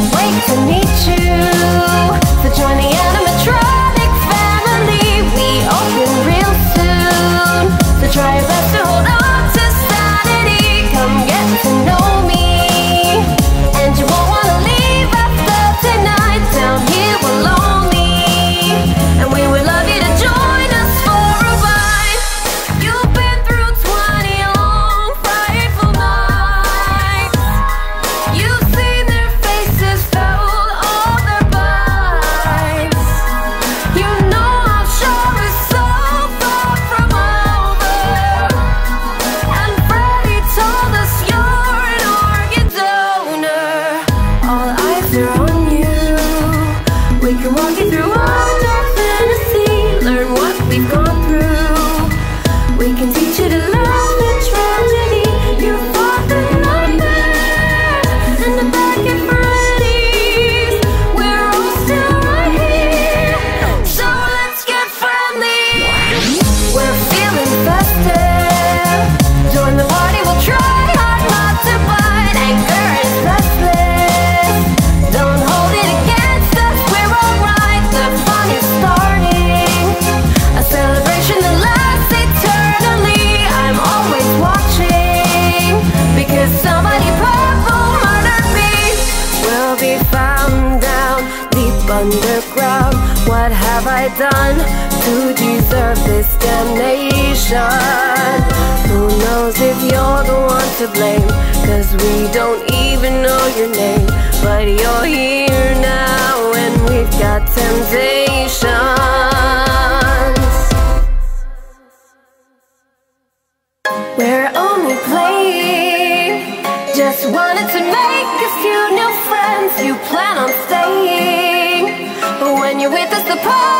can't wait to meet you. for join the be found down deep underground. What have I done to deserve this damnation? Who knows if you're the one to blame? Cause we don't even know your name, but you're here now, and we've got temptations. We're only playing, just wanted to plan on staying. But when you're with us, the problem.